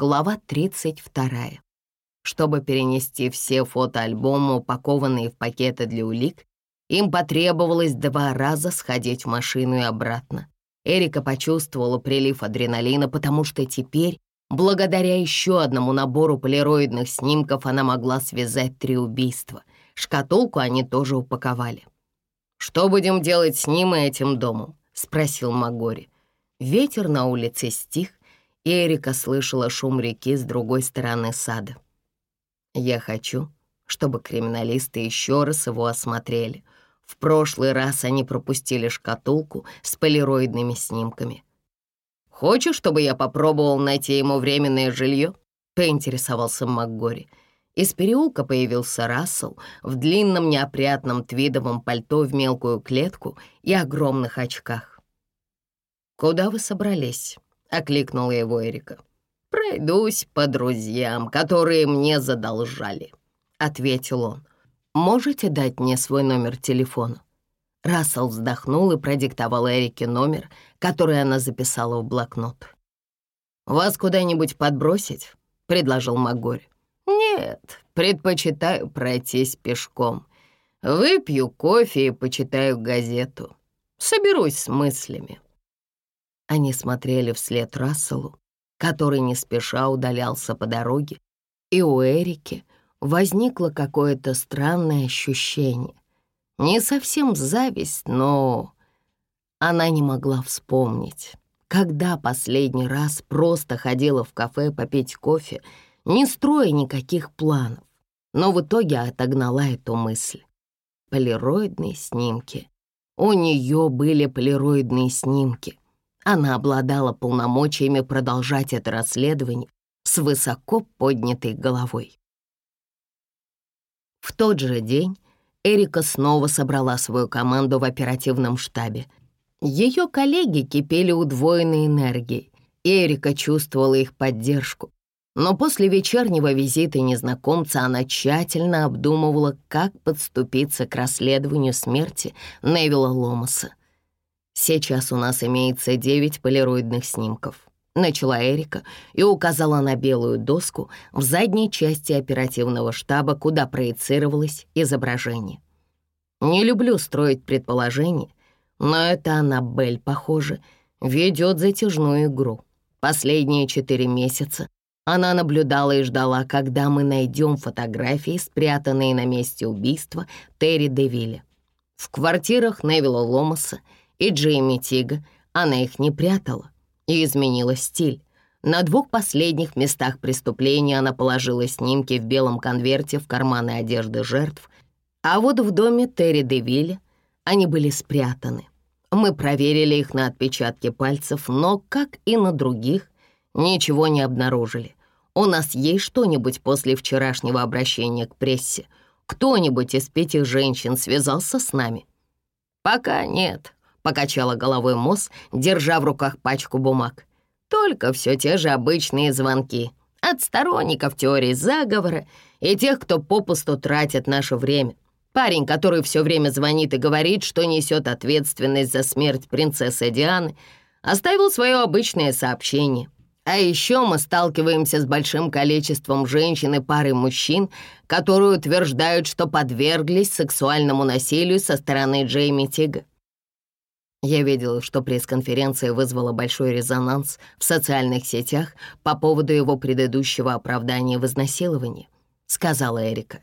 Глава 32. Чтобы перенести все фотоальбомы, упакованные в пакеты для улик, им потребовалось два раза сходить в машину и обратно. Эрика почувствовала прилив адреналина, потому что теперь, благодаря еще одному набору полироидных снимков, она могла связать три убийства. Шкатулку они тоже упаковали. «Что будем делать с ним и этим домом?» — спросил Магори. Ветер на улице стих, Эрика слышала шум реки с другой стороны сада. «Я хочу, чтобы криминалисты еще раз его осмотрели», в прошлый раз они пропустили шкатулку с полироидными снимками. «Хочешь, чтобы я попробовал найти ему временное жилье?» — поинтересовался МакГори. Из переулка появился Рассел в длинном неопрятном твидовом пальто в мелкую клетку и огромных очках. «Куда вы собрались?» — окликнула его Эрика. «Пройдусь по друзьям, которые мне задолжали», — ответил он. Можете дать мне свой номер телефона?» Рассел вздохнул и продиктовал Эрике номер, который она записала в блокнот. «Вас куда-нибудь подбросить?» — предложил Магорь. «Нет, предпочитаю пройтись пешком. Выпью кофе и почитаю газету. Соберусь с мыслями». Они смотрели вслед Расселу, который не спеша удалялся по дороге, и у Эрики возникло какое-то странное ощущение. Не совсем зависть, но она не могла вспомнить, когда последний раз просто ходила в кафе попить кофе, не строя никаких планов, но в итоге отогнала эту мысль. Полироидные снимки. У нее были полироидные снимки. Она обладала полномочиями продолжать это расследование с высоко поднятой головой. В тот же день Эрика снова собрала свою команду в оперативном штабе. Ее коллеги кипели удвоенной энергией, и Эрика чувствовала их поддержку. Но после вечернего визита незнакомца она тщательно обдумывала, как подступиться к расследованию смерти Невилла Ломаса. Сейчас у нас имеется девять полироидных снимков начала Эрика и указала на белую доску в задней части оперативного штаба, куда проецировалось изображение. Не люблю строить предположения, но это Аннабель, похоже, ведет затяжную игру. Последние четыре месяца она наблюдала и ждала, когда мы найдем фотографии, спрятанные на месте убийства Терри Девилля. В квартирах Невилла Ломаса и Джейми Тига она их не прятала и изменила стиль. На двух последних местах преступления она положила снимки в белом конверте в карманы одежды жертв, а вот в доме Терри Девилля они были спрятаны. Мы проверили их на отпечатки пальцев, но, как и на других, ничего не обнаружили. У нас есть что-нибудь после вчерашнего обращения к прессе? Кто-нибудь из пяти женщин связался с нами? Пока нет, покачала головой Мосс, держа в руках пачку бумаг. Только все те же обычные звонки от сторонников теории заговора и тех, кто попусту тратит наше время. Парень, который все время звонит и говорит, что несет ответственность за смерть принцессы Дианы, оставил свое обычное сообщение. А еще мы сталкиваемся с большим количеством женщин и пары мужчин, которые утверждают, что подверглись сексуальному насилию со стороны Джейми Тига. Я видела, что пресс-конференция вызвала большой резонанс в социальных сетях по поводу его предыдущего оправдания в изнасиловании, сказала Эрика.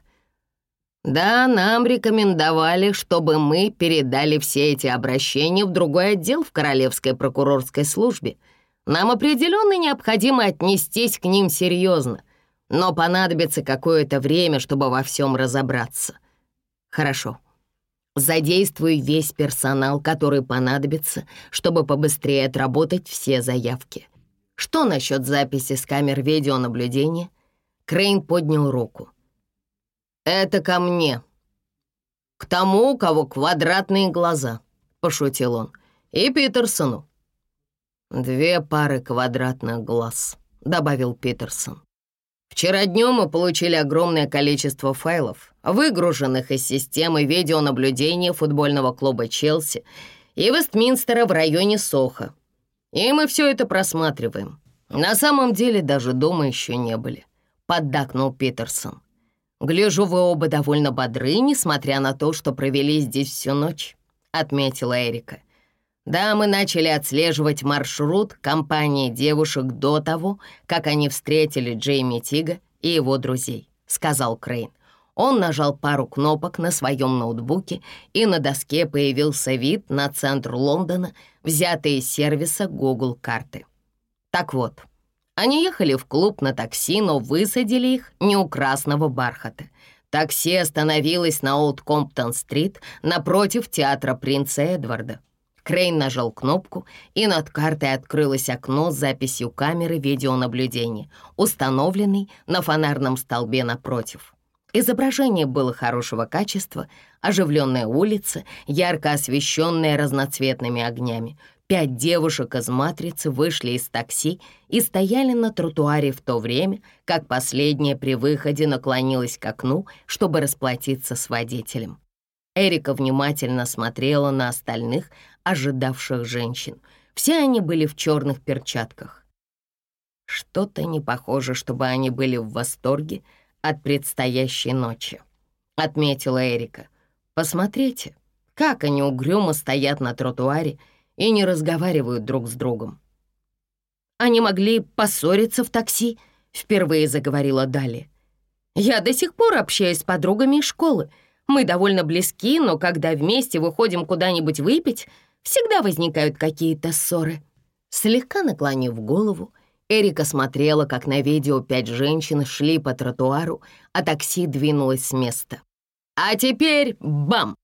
Да, нам рекомендовали, чтобы мы передали все эти обращения в другой отдел в Королевской прокурорской службе. Нам определенно необходимо отнестись к ним серьезно, но понадобится какое-то время, чтобы во всем разобраться. Хорошо, Задействуй весь персонал, который понадобится, чтобы побыстрее отработать все заявки. Что насчет записи с камер видеонаблюдения? Крейн поднял руку. «Это ко мне. К тому, у кого квадратные глаза», — пошутил он. «И Питерсону». «Две пары квадратных глаз», — добавил Питерсон. Вчера днем мы получили огромное количество файлов, выгруженных из системы видеонаблюдения футбольного клуба «Челси» и Вестминстера в районе Соха. И мы все это просматриваем. На самом деле даже дома еще не были, поддакнул Питерсон. Гляжу, вы оба довольно бодры, несмотря на то, что провели здесь всю ночь, отметила Эрика. Да, мы начали отслеживать маршрут компании девушек до того, как они встретили Джейми Тига и его друзей, сказал Крейн. Он нажал пару кнопок на своем ноутбуке, и на доске появился вид на центр Лондона, взятый из сервиса Google карты. Так вот, они ехали в клуб на такси, но высадили их не у красного бархата. Такси остановилось на Олд Комптон-стрит напротив театра принца Эдварда. Крейн нажал кнопку, и над картой открылось окно с записью камеры видеонаблюдения, установленной на фонарном столбе напротив. Изображение было хорошего качества, оживленная улица, ярко освещенная разноцветными огнями. Пять девушек из «Матрицы» вышли из такси и стояли на тротуаре в то время, как последняя при выходе наклонилась к окну, чтобы расплатиться с водителем. Эрика внимательно смотрела на остальных, ожидавших женщин. Все они были в черных перчатках. Что-то не похоже, чтобы они были в восторге от предстоящей ночи», — отметила Эрика. «Посмотрите, как они угрюмо стоят на тротуаре и не разговаривают друг с другом». «Они могли поссориться в такси», — впервые заговорила Дали. «Я до сих пор общаюсь с подругами из школы. Мы довольно близки, но когда вместе выходим куда-нибудь выпить, всегда возникают какие-то ссоры». Слегка наклонив голову, Эрика смотрела, как на видео пять женщин шли по тротуару, а такси двинулось с места. «А теперь бам!»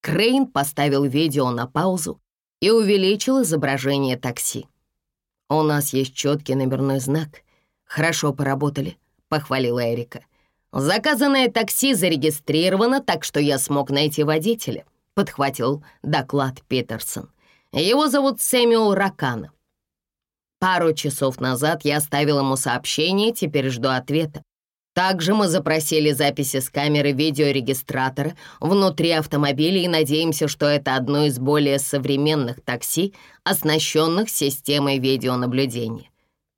Крейн поставил видео на паузу и увеличил изображение такси. «У нас есть четкий номерной знак. Хорошо поработали», — похвалила Эрика. «Заказанное такси зарегистрировано, так что я смог найти водителя», — подхватил доклад Питерсон. «Его зовут Сэмюэл Ракана. Пару часов назад я оставил ему сообщение, теперь жду ответа. Также мы запросили записи с камеры видеорегистратора внутри автомобиля и надеемся, что это одно из более современных такси, оснащенных системой видеонаблюдения.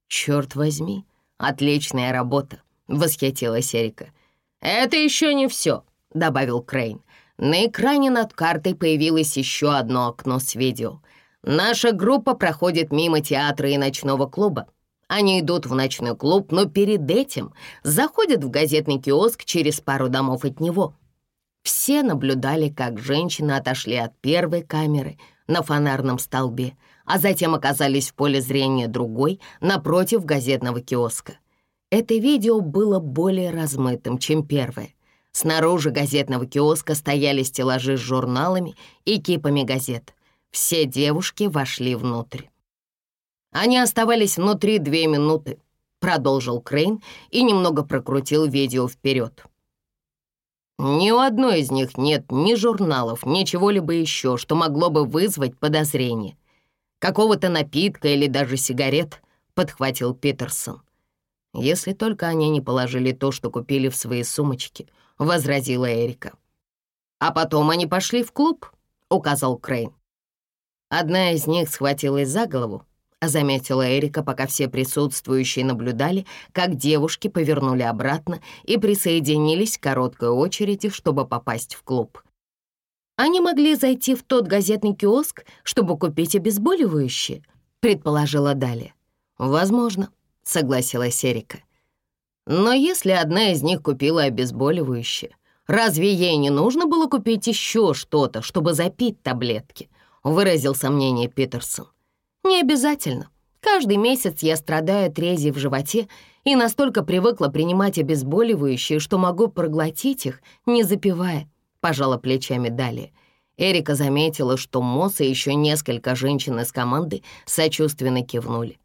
«Черт возьми, отличная работа», — восхитилась Эрика. «Это еще не все», — добавил Крейн. На экране над картой появилось еще одно окно с видео — Наша группа проходит мимо театра и ночного клуба. Они идут в ночной клуб, но перед этим заходят в газетный киоск через пару домов от него. Все наблюдали, как женщины отошли от первой камеры на фонарном столбе, а затем оказались в поле зрения другой, напротив газетного киоска. Это видео было более размытым, чем первое. Снаружи газетного киоска стояли стеллажи с журналами и кипами газет. Все девушки вошли внутрь. Они оставались внутри две минуты, продолжил Крейн и немного прокрутил видео вперед. Ни у одной из них нет ни журналов, ни чего-либо еще, что могло бы вызвать подозрение. Какого-то напитка или даже сигарет, подхватил Питерсон. Если только они не положили то, что купили в свои сумочки, возразила Эрика. А потом они пошли в клуб, указал Крейн. Одна из них схватилась за голову, заметила Эрика, пока все присутствующие наблюдали, как девушки повернули обратно и присоединились к короткой очереди, чтобы попасть в клуб. Они могли зайти в тот газетный киоск, чтобы купить обезболивающее, предположила Далия. Возможно, согласилась Эрика. Но если одна из них купила обезболивающее, разве ей не нужно было купить еще что-то, чтобы запить таблетки? выразил сомнение Питерсон. «Не обязательно. Каждый месяц я страдаю от рези в животе и настолько привыкла принимать обезболивающие, что могу проглотить их, не запивая», — пожала плечами далее. Эрика заметила, что Мосс и еще несколько женщин из команды сочувственно кивнули.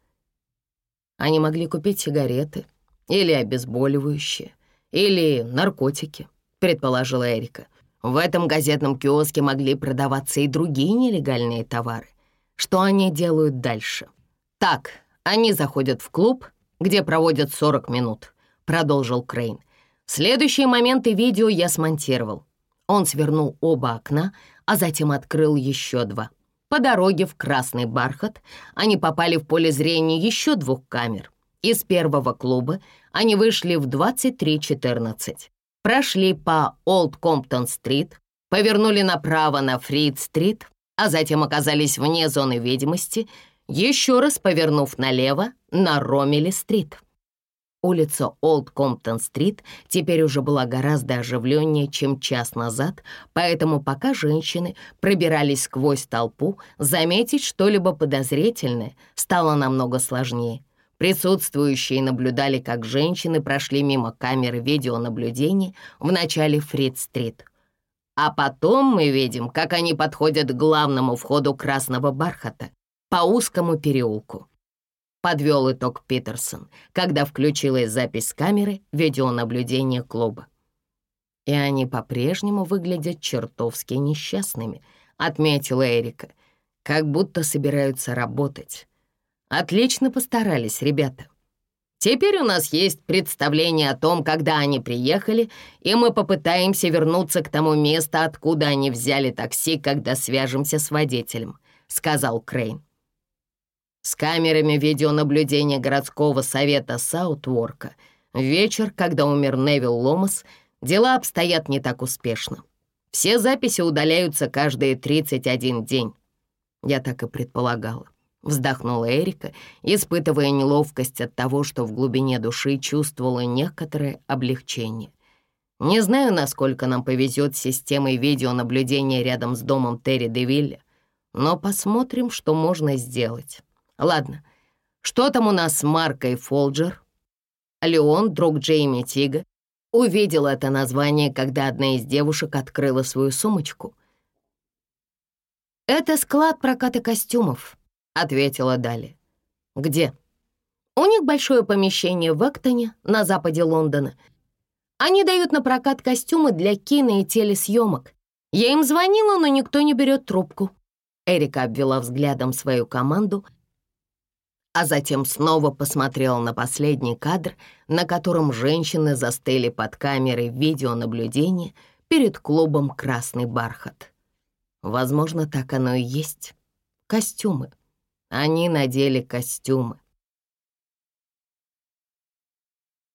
Они могли купить сигареты или обезболивающие, или наркотики, предположила Эрика. В этом газетном киоске могли продаваться и другие нелегальные товары. Что они делают дальше? Так, они заходят в клуб, где проводят 40 минут, продолжил Крейн. Следующие моменты видео я смонтировал. Он свернул оба окна, а затем открыл еще два. По дороге в Красный Бархат они попали в поле зрения еще двух камер. Из первого клуба они вышли в 23.14, прошли по Олд Комптон-стрит, повернули направо на Фрид-стрит, а затем оказались вне зоны видимости, еще раз повернув налево на Ромели-стрит. Улица Олд Комптон-стрит теперь уже была гораздо оживленнее, чем час назад, поэтому пока женщины пробирались сквозь толпу, заметить что-либо подозрительное стало намного сложнее. Присутствующие наблюдали, как женщины прошли мимо камеры видеонаблюдения в начале Фрид-стрит. А потом мы видим, как они подходят к главному входу Красного Бархата по узкому переулку подвел итог Питерсон, когда включилась запись камеры видеонаблюдения клуба. «И они по-прежнему выглядят чертовски несчастными», — отметила Эрика, «как будто собираются работать. Отлично постарались ребята. Теперь у нас есть представление о том, когда они приехали, и мы попытаемся вернуться к тому месту, откуда они взяли такси, когда свяжемся с водителем», — сказал Крейн. С камерами видеонаблюдения городского совета Саутворка вечер, когда умер Невил Ломас, дела обстоят не так успешно. Все записи удаляются каждые 31 день. Я так и предполагала. Вздохнула Эрика, испытывая неловкость от того, что в глубине души чувствовала некоторое облегчение. Не знаю, насколько нам повезет с системой видеонаблюдения рядом с домом Терри Девилля, но посмотрим, что можно сделать. Ладно, что там у нас с Маркой Фолджер? Леон, друг Джейми Тига, увидел это название, когда одна из девушек открыла свою сумочку. «Это склад проката костюмов», — ответила Дали. «Где?» «У них большое помещение в Эктоне, на западе Лондона. Они дают на прокат костюмы для кино и телесъемок. Я им звонила, но никто не берет трубку». Эрика обвела взглядом свою команду — а затем снова посмотрел на последний кадр, на котором женщины застыли под камерой видеонаблюдения перед клубом «Красный бархат». Возможно, так оно и есть. Костюмы. Они надели костюмы.